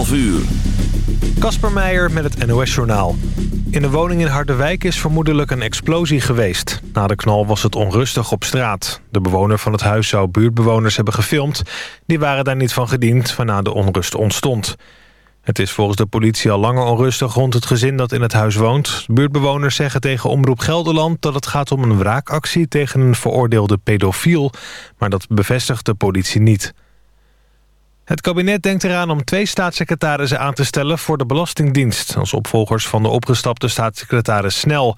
11 uur. Kasper Meijer met het NOS-journaal. In een woning in Harderwijk is vermoedelijk een explosie geweest. Na de knal was het onrustig op straat. De bewoner van het huis zou buurtbewoners hebben gefilmd. Die waren daar niet van gediend, waarna de onrust ontstond. Het is volgens de politie al langer onrustig rond het gezin dat in het huis woont. Buurtbewoners zeggen tegen Omroep Gelderland dat het gaat om een wraakactie tegen een veroordeelde pedofiel. Maar dat bevestigt de politie niet. Het kabinet denkt eraan om twee staatssecretarissen aan te stellen voor de Belastingdienst... als opvolgers van de opgestapte staatssecretaris Snel.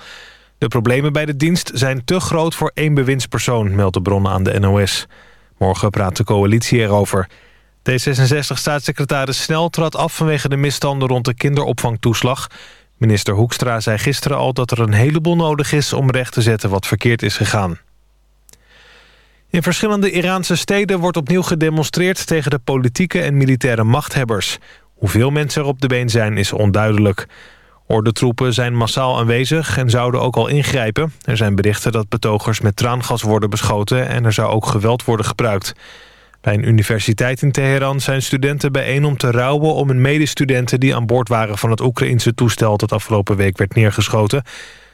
De problemen bij de dienst zijn te groot voor één bewindspersoon... meldt de bronnen aan de NOS. Morgen praat de coalitie erover. D66-staatssecretaris Snel trad af vanwege de misstanden rond de kinderopvangtoeslag. Minister Hoekstra zei gisteren al dat er een heleboel nodig is... om recht te zetten wat verkeerd is gegaan. In verschillende Iraanse steden wordt opnieuw gedemonstreerd... tegen de politieke en militaire machthebbers. Hoeveel mensen er op de been zijn is onduidelijk. Ordentroepen zijn massaal aanwezig en zouden ook al ingrijpen. Er zijn berichten dat betogers met traangas worden beschoten... en er zou ook geweld worden gebruikt. Bij een universiteit in Teheran zijn studenten bijeen om te rouwen... om een medestudenten die aan boord waren van het Oekraïnse toestel... dat afgelopen week werd neergeschoten...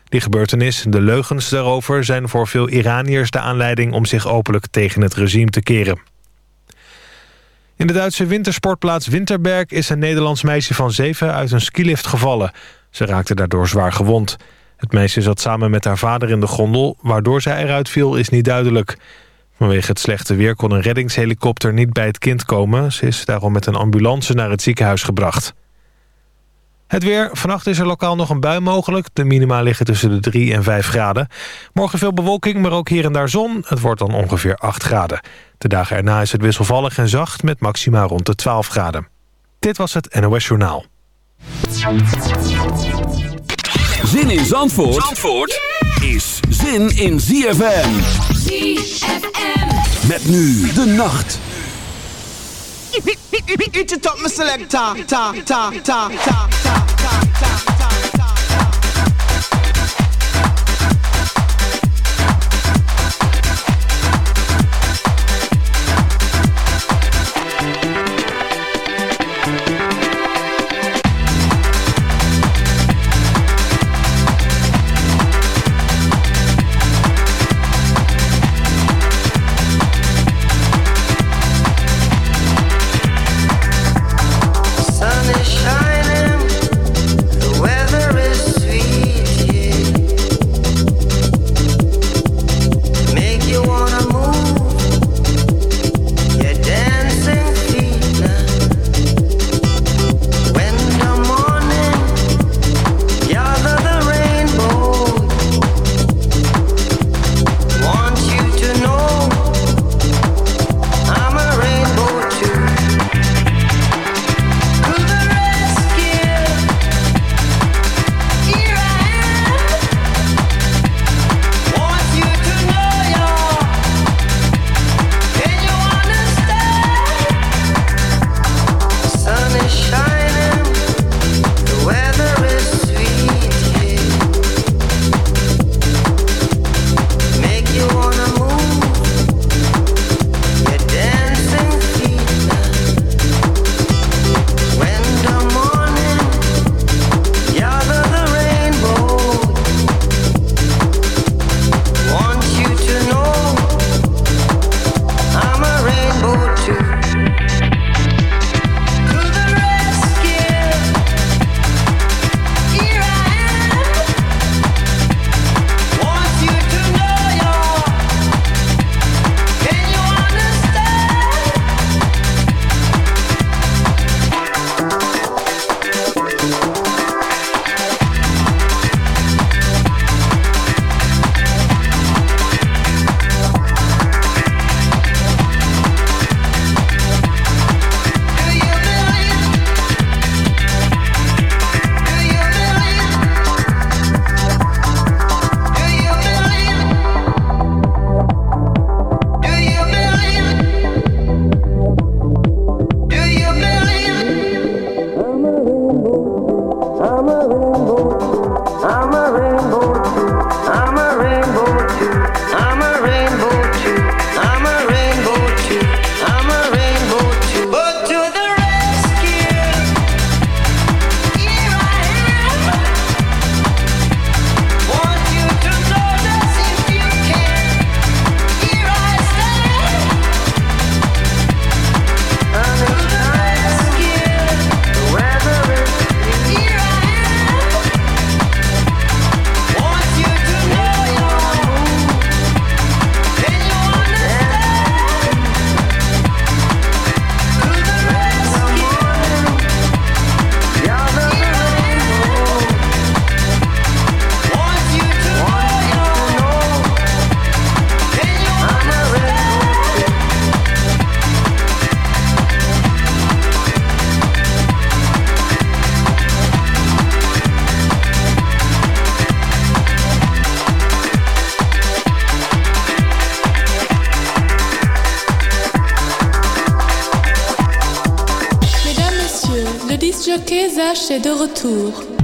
Die gebeurtenis de leugens daarover zijn voor veel Iraniërs de aanleiding om zich openlijk tegen het regime te keren. In de Duitse wintersportplaats Winterberg is een Nederlands meisje van zeven uit een skilift gevallen. Ze raakte daardoor zwaar gewond. Het meisje zat samen met haar vader in de gondel. Waardoor zij eruit viel is niet duidelijk. Vanwege het slechte weer kon een reddingshelikopter niet bij het kind komen. Ze is daarom met een ambulance naar het ziekenhuis gebracht. Het weer. Vannacht is er lokaal nog een bui mogelijk. De minima liggen tussen de 3 en 5 graden. Morgen veel bewolking, maar ook hier en daar zon. Het wordt dan ongeveer 8 graden. De dagen erna is het wisselvallig en zacht met maxima rond de 12 graden. Dit was het NOS Journaal. Zin in Zandvoort, Zandvoort is zin in ZFM. ZFM. Met nu de nacht. Eat it up, my selector. Ta, ta, ta, ta, ta, ta, ta, ta. de retour.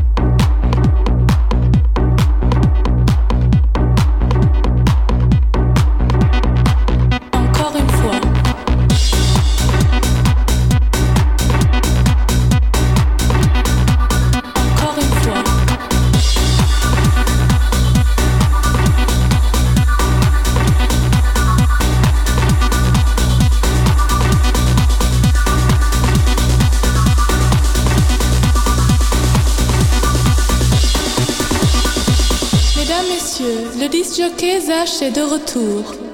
Jockey Zach est de retour.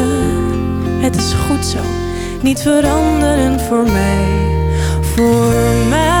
Niet veranderen voor mij. Voor mij.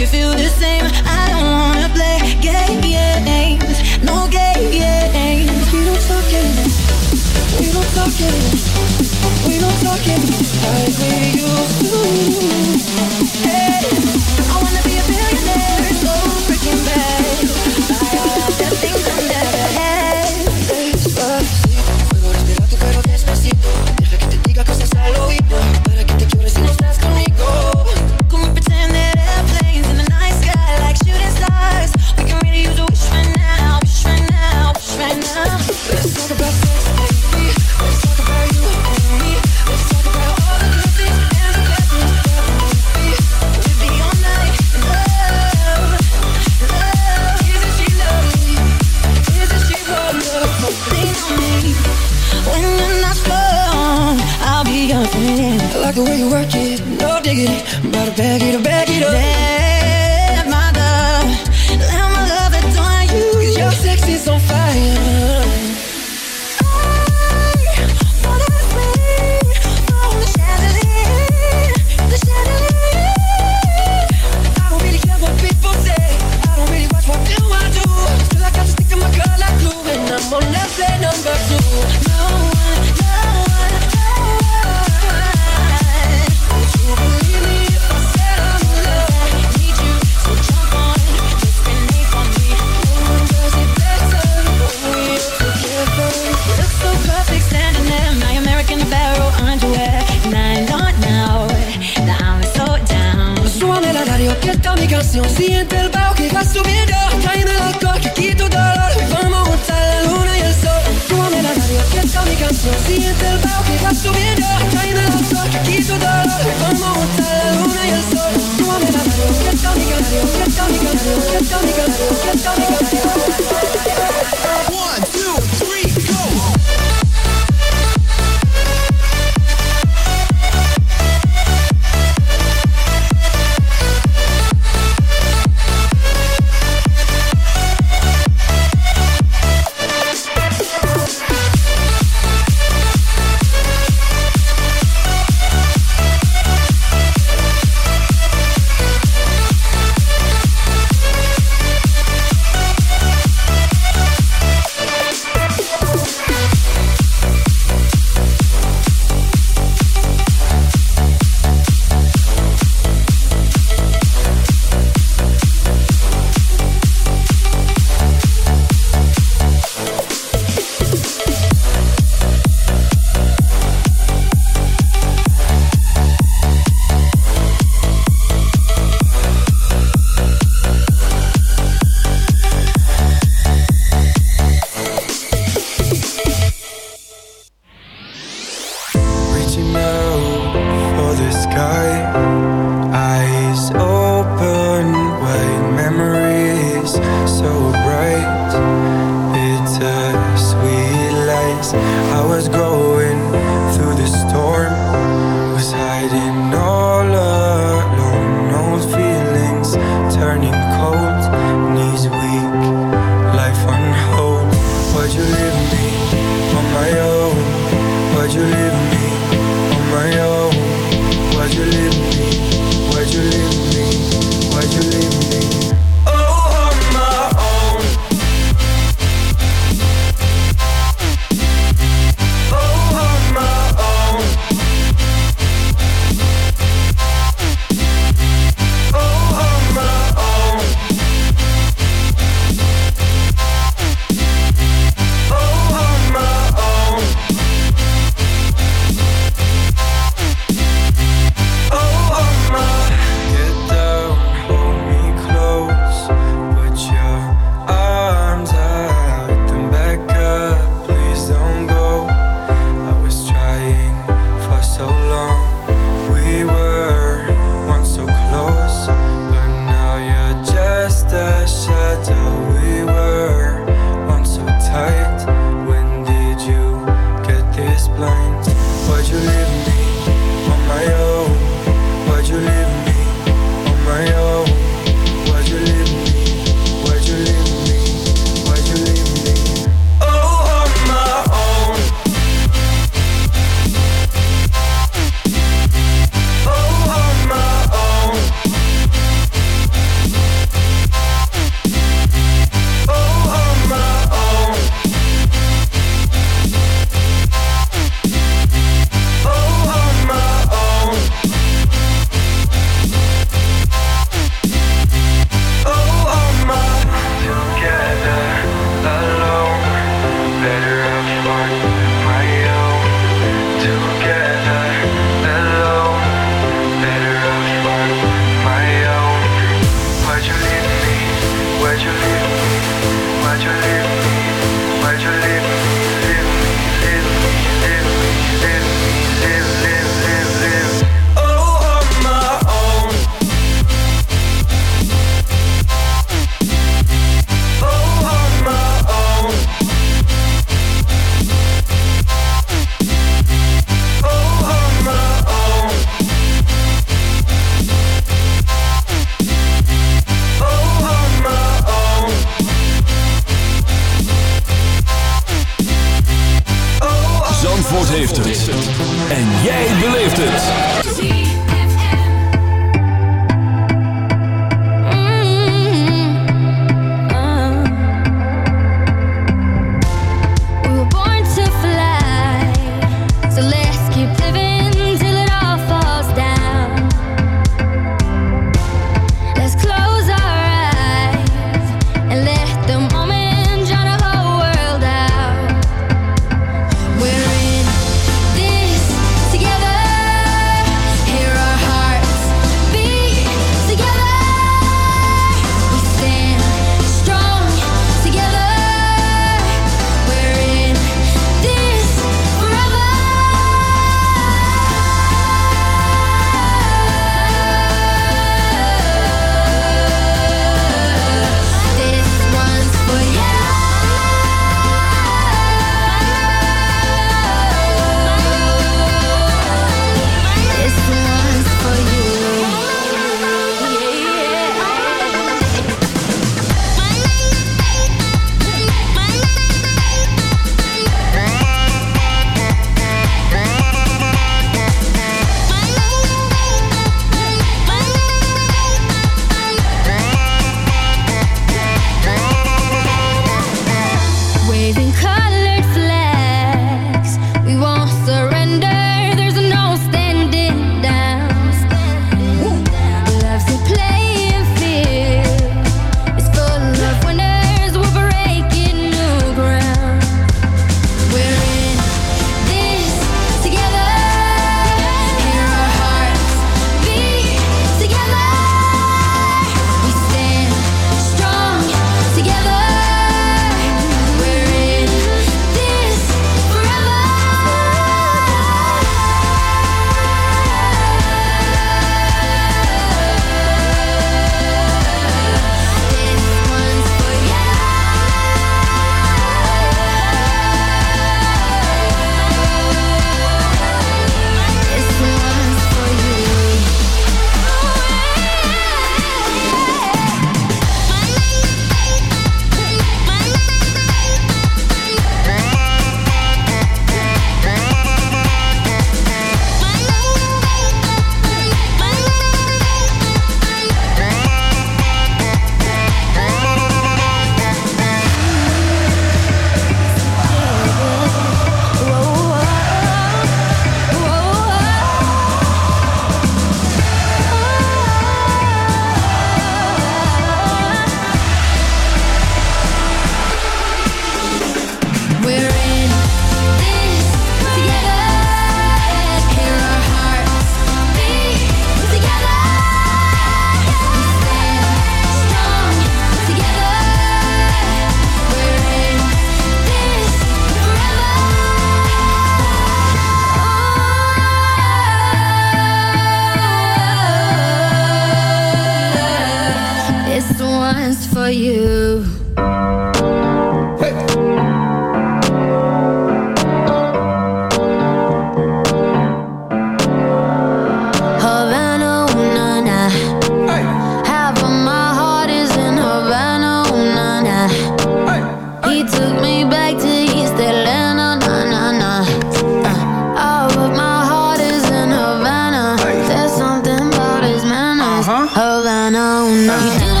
You.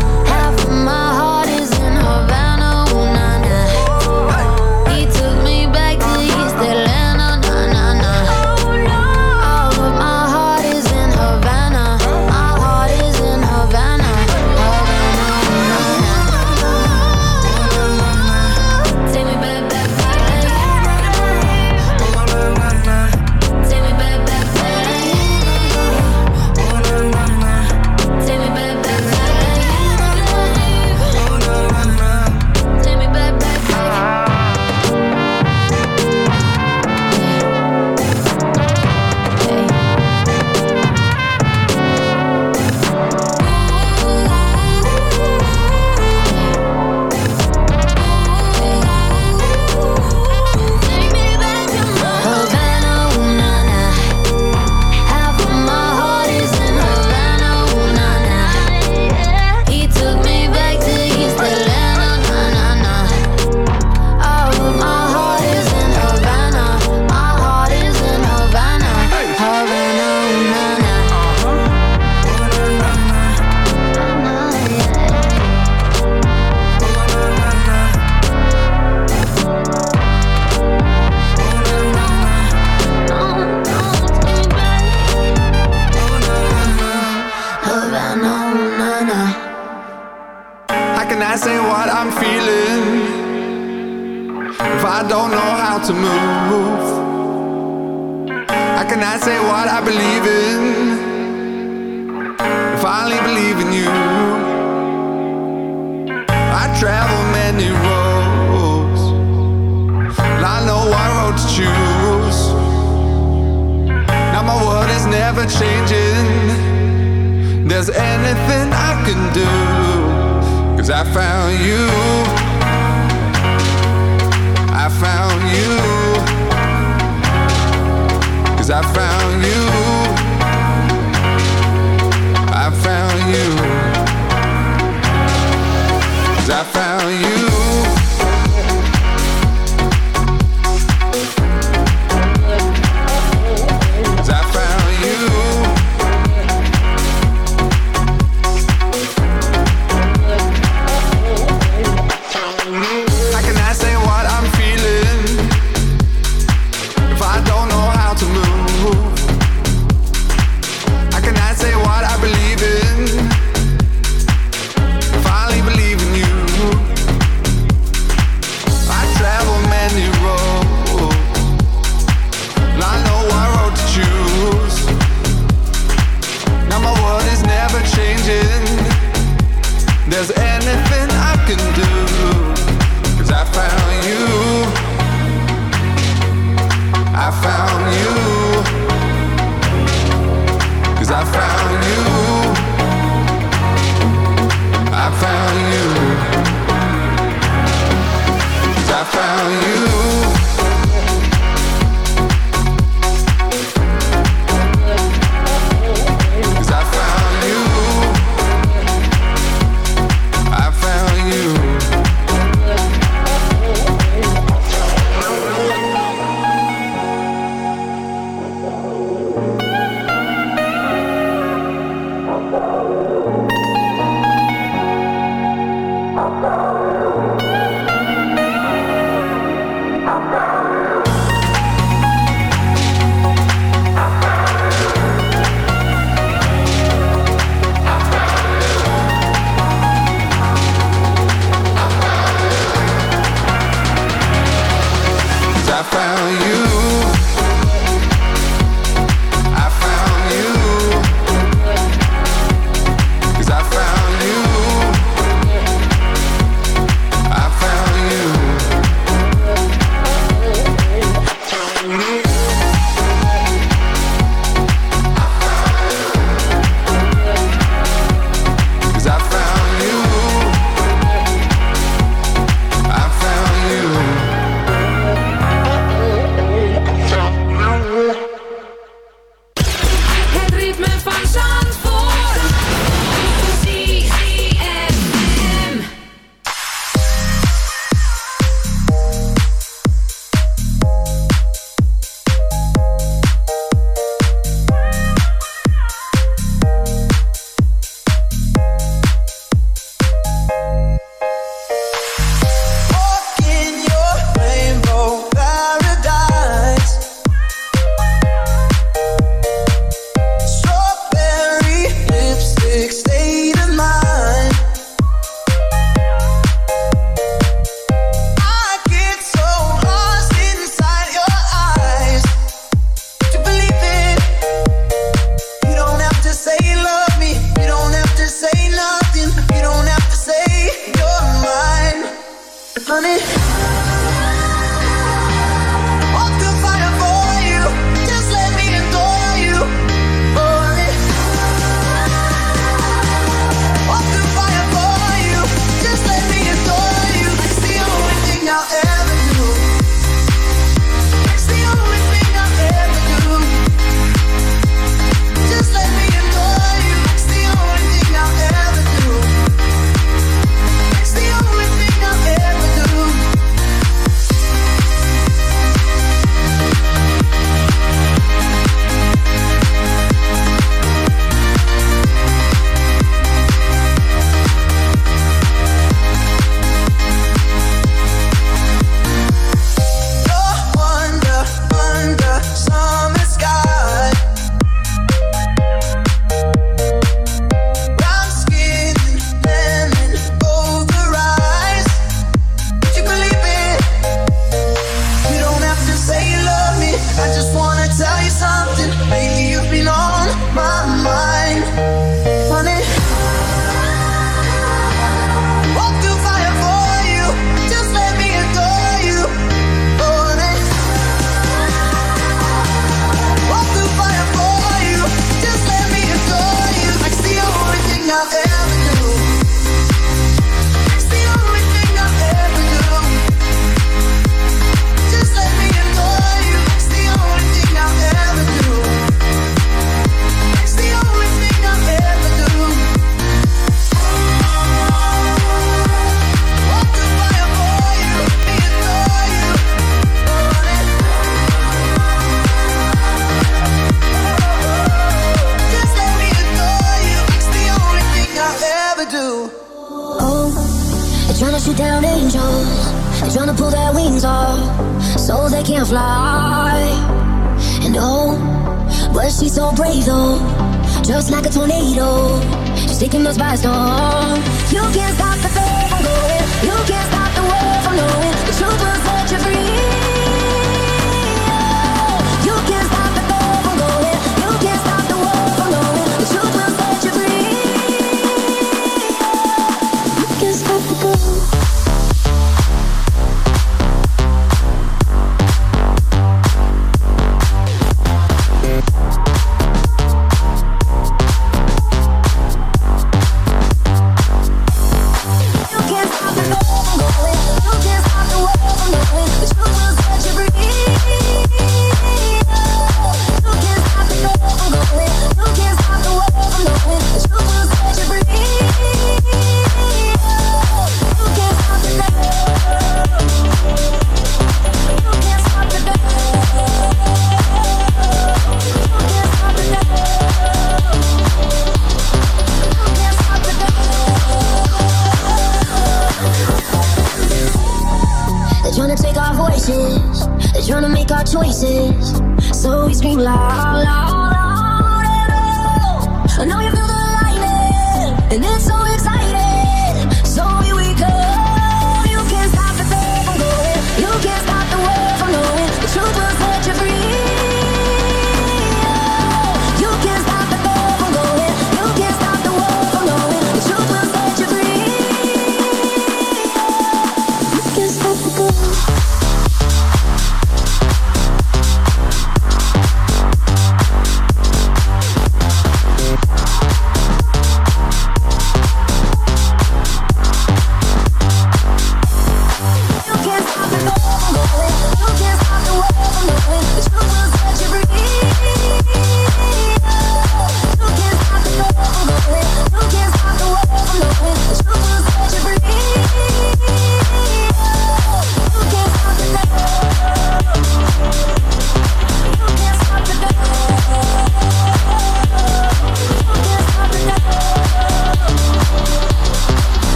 found you.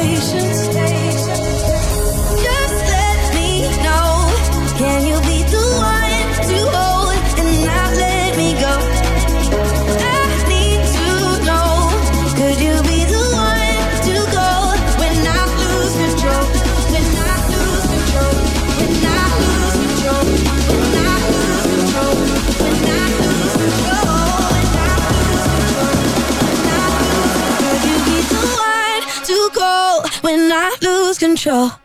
Patience. potential.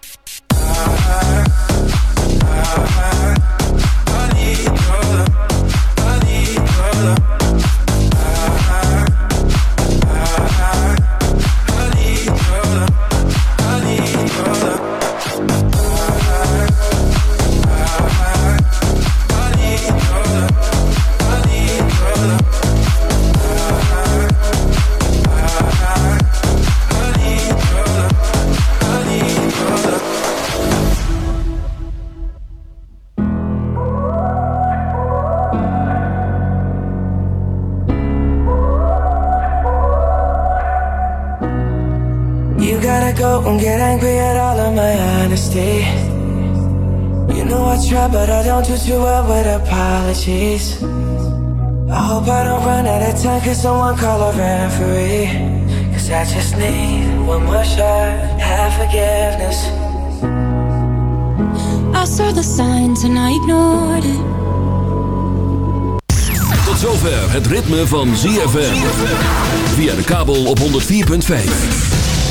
Too well with apologies. I hope I don't run out of time, cause someone call a referee. Cause I just need one more shot, have forgiveness. I saw the signs and I ignored it. Tot zover het ritme van ZFM. Via de kabel op 104.5.